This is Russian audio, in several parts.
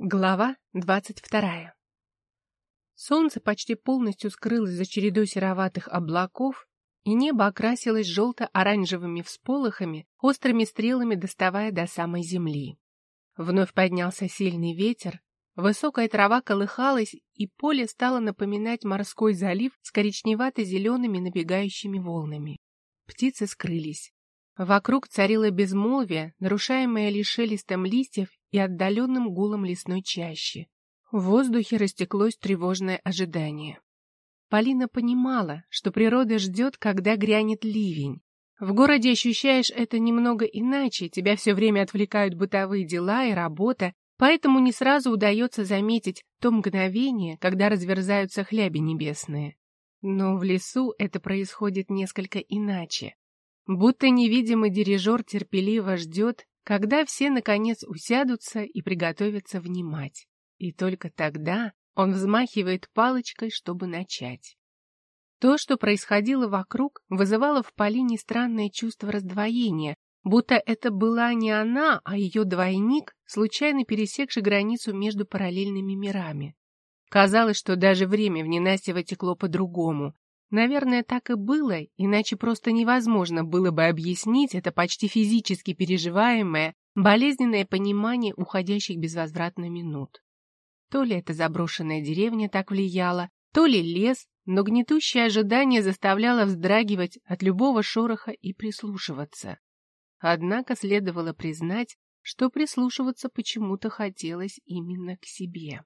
Глава двадцать вторая Солнце почти полностью скрылось за чередой сероватых облаков, и небо окрасилось желто-оранжевыми всполохами, острыми стрелами доставая до самой земли. Вновь поднялся сильный ветер, высокая трава колыхалась, и поле стало напоминать морской залив с коричневато-зелеными набегающими волнами. Птицы скрылись. Вокруг царило безмолвие, нарушаемое лишь шелестом листьев и отдаленным гулом лесной чащи. В воздухе растеклось тревожное ожидание. Полина понимала, что природа ждет, когда грянет ливень. В городе ощущаешь это немного иначе, тебя все время отвлекают бытовые дела и работа, поэтому не сразу удается заметить то мгновение, когда разверзаются хляби небесные. Но в лесу это происходит несколько иначе. Будто невидимый дирижер терпеливо ждет, когда все, наконец, усядутся и приготовятся внимать. И только тогда он взмахивает палочкой, чтобы начать. То, что происходило вокруг, вызывало в Полине странное чувство раздвоения, будто это была не она, а ее двойник, случайно пересекший границу между параллельными мирами. Казалось, что даже время в ненастьево текло по-другому. Наверное, так и было, иначе просто невозможно было бы объяснить это почти физически переживаемое, болезненное понимание уходящих безвозвратно минут. То ли эта заброшенная деревня так влияла, то ли лес, но гнетущее ожидание заставляло вздрагивать от любого шороха и прислушиваться. Однако следовало признать, что прислушиваться почему-то хотелось именно к себе.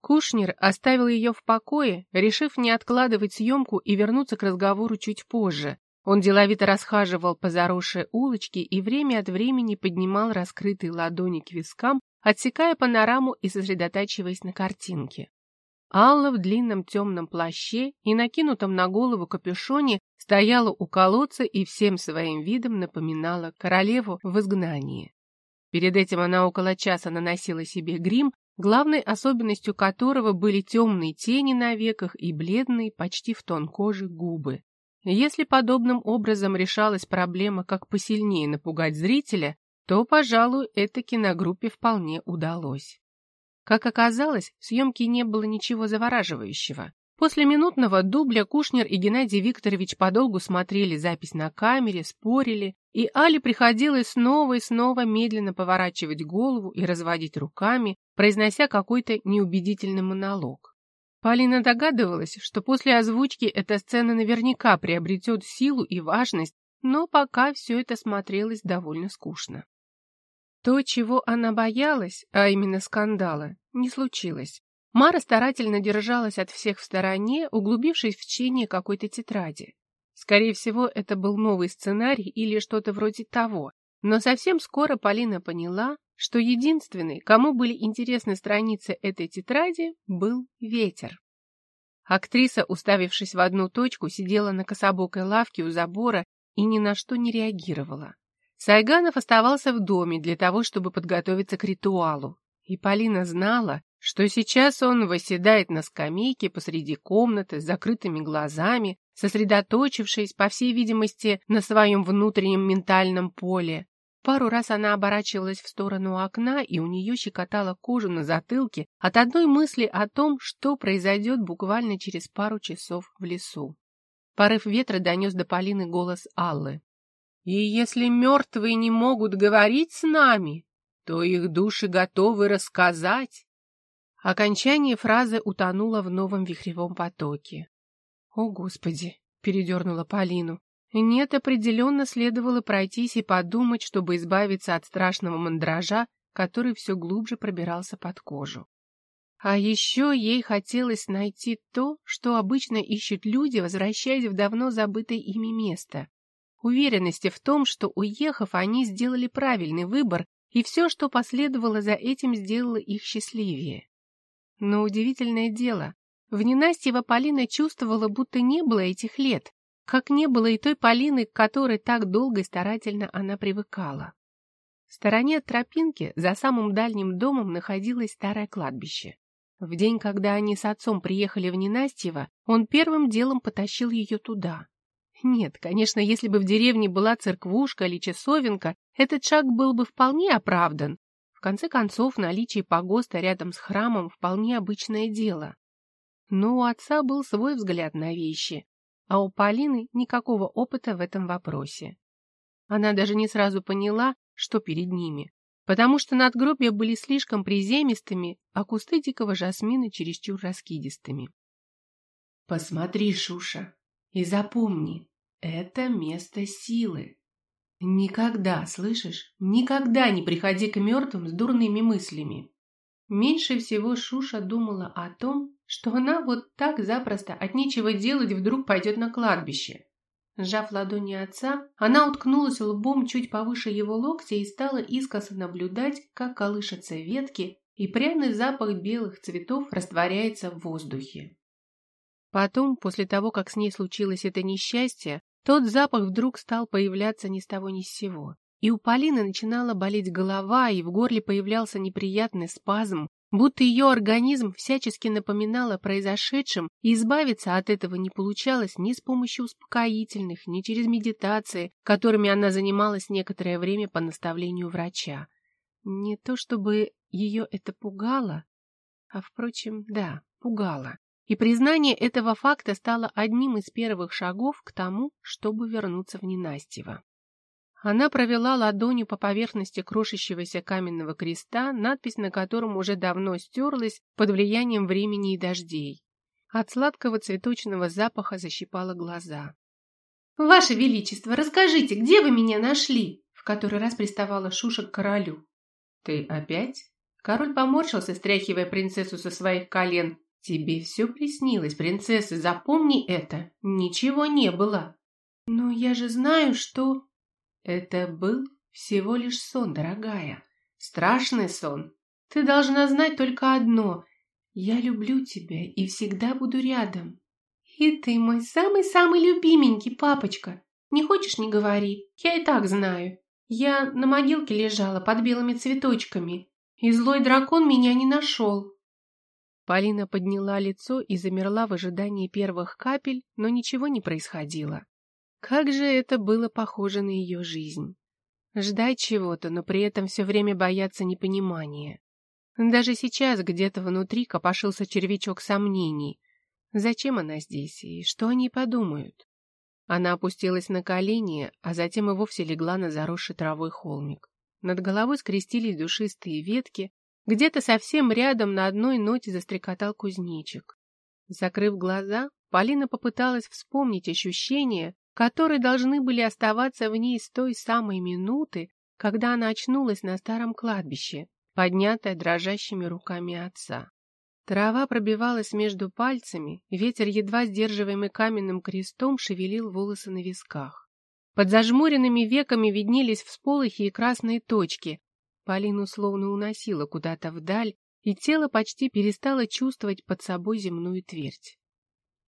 Кушнер оставил ее в покое, решив не откладывать съемку и вернуться к разговору чуть позже. Он деловито расхаживал по заросшей улочке и время от времени поднимал раскрытые ладони к вискам, отсекая панораму и сосредотачиваясь на картинке. Алла в длинном темном плаще и накинутом на голову капюшоне стояла у колодца и всем своим видом напоминала королеву в изгнании. Перед этим она около часа наносила себе грим, главной особенностью которого были темные тени на веках и бледные, почти в тон кожи, губы. Если подобным образом решалась проблема, как посильнее напугать зрителя, то, пожалуй, это киногруппе вполне удалось. Как оказалось, в съемке не было ничего завораживающего. После минутного дубля Кушнер и Геннадий Викторович подолгу смотрели запись на камере, спорили, и Але приходилось снова и снова медленно поворачивать голову и разводить руками, произнося какой-то неубедительный монолог. Полина догадывалась, что после озвучки эта сцена наверняка приобретет силу и важность, но пока все это смотрелось довольно скучно. То, чего она боялась, а именно скандала, не случилось. Мара старательно держалась от всех в стороне, углубившись в чтение какой-то тетради. Скорее всего, это был новый сценарий или что-то вроде того, но совсем скоро Полина поняла, что единственный, кому были интересны страницы этой тетради, был ветер. Актриса, уставившись в одну точку, сидела на кособокой лавке у забора и ни на что не реагировала. Сайганов оставался в доме для того, чтобы подготовиться к ритуалу. И Полина знала, что сейчас он восседает на скамейке посреди комнаты с закрытыми глазами, сосредоточившись, по всей видимости, на своем внутреннем ментальном поле, Пару раз она оборачивалась в сторону окна, и у нее щекотала кожу на затылке от одной мысли о том, что произойдет буквально через пару часов в лесу. Порыв ветра донес до Полины голос Аллы. «И если мертвые не могут говорить с нами, то их души готовы рассказать». Окончание фразы утонуло в новом вихревом потоке. «О, Господи!» — передернула Полину. Нет, определенно следовало пройтись и подумать, чтобы избавиться от страшного мандража, который все глубже пробирался под кожу. А еще ей хотелось найти то, что обычно ищут люди, возвращаясь в давно забытое ими место. Уверенности в том, что, уехав, они сделали правильный выбор, и все, что последовало за этим, сделало их счастливее. Но удивительное дело, в ненастье Полина чувствовала, будто не было этих лет, как не было и той Полины, к которой так долго и старательно она привыкала. В стороне от тропинки, за самым дальним домом, находилось старое кладбище. В день, когда они с отцом приехали в Ненастьево, он первым делом потащил ее туда. Нет, конечно, если бы в деревне была церквушка или часовенка, этот шаг был бы вполне оправдан. В конце концов, наличие погоста рядом с храмом вполне обычное дело. Но у отца был свой взгляд на вещи, а у Полины никакого опыта в этом вопросе. Она даже не сразу поняла, что перед ними, потому что надгробья были слишком приземистыми, а кусты дикого жасмина чересчур раскидистыми. «Посмотри, Шуша, и запомни, это место силы. Никогда, слышишь, никогда не приходи к мертвым с дурными мыслями». Меньше всего Шуша думала о том, что она вот так запросто от нечего делать вдруг пойдет на кладбище. Сжав ладони отца, она уткнулась лбом чуть повыше его локтя и стала искоса наблюдать, как колышутся ветки, и пряный запах белых цветов растворяется в воздухе. Потом, после того, как с ней случилось это несчастье, тот запах вдруг стал появляться ни с того ни с сего. И у Полины начинала болеть голова, и в горле появлялся неприятный спазм, будто ее организм всячески напоминал о произошедшем, и избавиться от этого не получалось ни с помощью успокоительных, ни через медитации, которыми она занималась некоторое время по наставлению врача. Не то чтобы ее это пугало, а, впрочем, да, пугало. И признание этого факта стало одним из первых шагов к тому, чтобы вернуться в ненастьево. Она провела ладонью по поверхности крошащегося каменного креста, надпись на котором уже давно стерлась под влиянием времени и дождей. От сладкого цветочного запаха защипала глаза. «Ваше Величество, расскажите, где вы меня нашли?» В который раз приставала Шуша к королю. «Ты опять?» Король поморщился, стряхивая принцессу со своих колен. «Тебе все приснилось, принцесса, запомни это. Ничего не было». «Но я же знаю, что...» Это был всего лишь сон, дорогая. Страшный сон. Ты должна знать только одно. Я люблю тебя и всегда буду рядом. И ты мой самый-самый любименький папочка. Не хочешь, не говори. Я и так знаю. Я на могилке лежала под белыми цветочками, и злой дракон меня не нашел. Полина подняла лицо и замерла в ожидании первых капель, но ничего не происходило. Как же это было похоже на ее жизнь. Ждать чего-то, но при этом все время бояться непонимания. Даже сейчас где-то внутри копошился червячок сомнений. Зачем она здесь и что они подумают? Она опустилась на колени, а затем и вовсе легла на заросший травой холмик. Над головой скрестились душистые ветки, где-то совсем рядом на одной ноте застрекотал кузнечик. Закрыв глаза, Полина попыталась вспомнить ощущения, которые должны были оставаться в ней с той самой минуты, когда она очнулась на старом кладбище, поднятая дрожащими руками отца. Трава пробивалась между пальцами, ветер, едва сдерживаемый каменным крестом, шевелил волосы на висках. Под зажмуренными веками виднелись всполохи и красные точки. Полину словно уносило куда-то вдаль, и тело почти перестало чувствовать под собой земную твердь.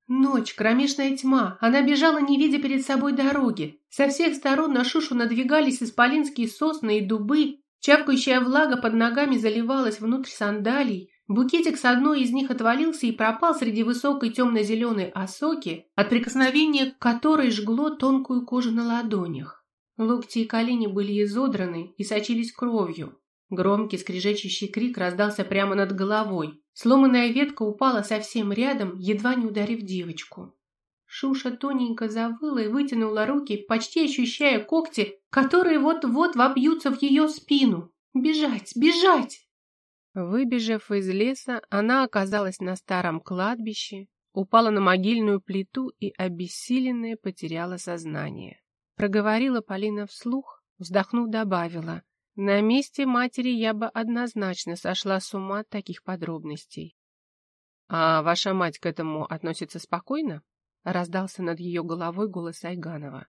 Ночь, кромешная тьма. Она бежала, не видя перед собой дороги. Со всех сторон на Шушу надвигались исполинские сосны и дубы. Чавкающая влага под ногами заливалась внутрь сандалий. Букетик с одной из них отвалился и пропал среди высокой темно-зеленой осоки, от прикосновения к которой жгло тонкую кожу на ладонях. Локти и колени были изодраны и сочились кровью. Громкий скрежещущий крик раздался прямо над головой. Сломанная ветка упала совсем рядом, едва не ударив девочку. Шуша тоненько завыла и вытянула руки, почти ощущая когти, которые вот-вот вобьются в ее спину. «Бежать! Бежать!» Выбежав из леса, она оказалась на старом кладбище, упала на могильную плиту и, обессиленная, потеряла сознание. Проговорила Полина вслух, вздохнув, добавила. На месте матери я бы однозначно сошла с ума от таких подробностей. — А ваша мать к этому относится спокойно? — раздался над ее головой голос Айганова.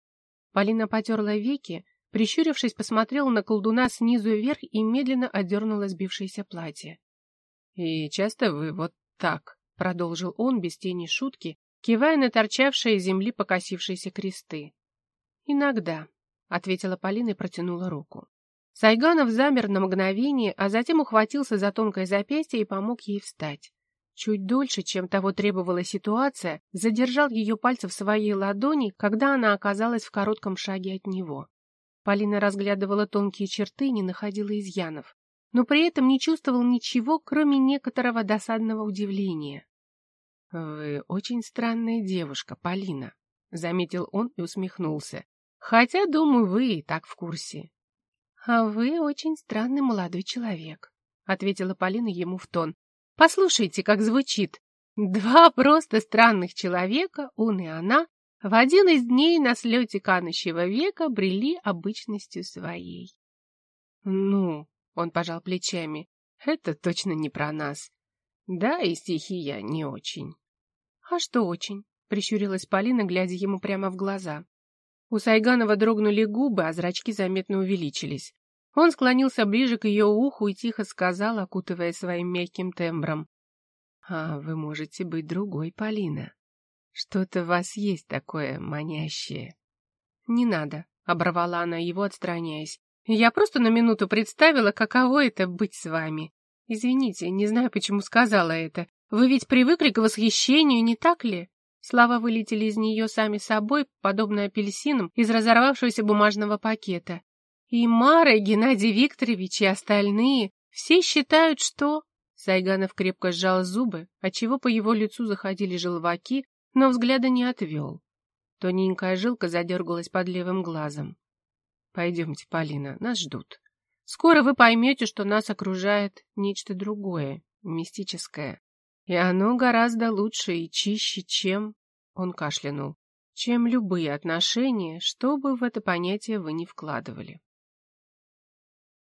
Полина потерла веки, прищурившись, посмотрела на колдуна снизу вверх и медленно одернула сбившееся платье. — И часто вы вот так? — продолжил он без тени шутки, кивая на торчавшие земли покосившиеся кресты. — Иногда, — ответила Полина и протянула руку. Сайганов замер на мгновение, а затем ухватился за тонкое запястье и помог ей встать. Чуть дольше, чем того требовала ситуация, задержал ее пальцы в своей ладони, когда она оказалась в коротком шаге от него. Полина разглядывала тонкие черты и не находила изъянов. но при этом не чувствовал ничего, кроме некоторого досадного удивления. «Вы очень странная девушка, Полина», — заметил он и усмехнулся. «Хотя, думаю, вы и так в курсе». «А вы очень странный молодой человек», — ответила Полина ему в тон. «Послушайте, как звучит. Два просто странных человека, он и она, в один из дней на слете канущего века брели обычностью своей». «Ну», — он пожал плечами, — «это точно не про нас. Да, и стихи я не очень». «А что очень?» — прищурилась Полина, глядя ему прямо в глаза. У Сайганова дрогнули губы, а зрачки заметно увеличились. Он склонился ближе к ее уху и тихо сказал, окутывая своим мягким тембром. «А вы можете быть другой, Полина. Что-то в вас есть такое манящее». «Не надо», — оборвала она его, отстраняясь. «Я просто на минуту представила, каково это быть с вами. Извините, не знаю, почему сказала это. Вы ведь привыкли к восхищению, не так ли?» Слова вылетели из нее сами собой, подобно апельсинам из разорвавшегося бумажного пакета. И Мара, и Геннадий Викторович, и остальные все считают, что... Сайганов крепко сжал зубы, отчего по его лицу заходили желваки, но взгляда не отвел. Тоненькая жилка задергалась под левым глазом. «Пойдемте, Полина, нас ждут. Скоро вы поймете, что нас окружает нечто другое, мистическое. И оно гораздо лучше и чище, чем... Он кашлянул. Чем любые отношения, что бы в это понятие вы ни вкладывали.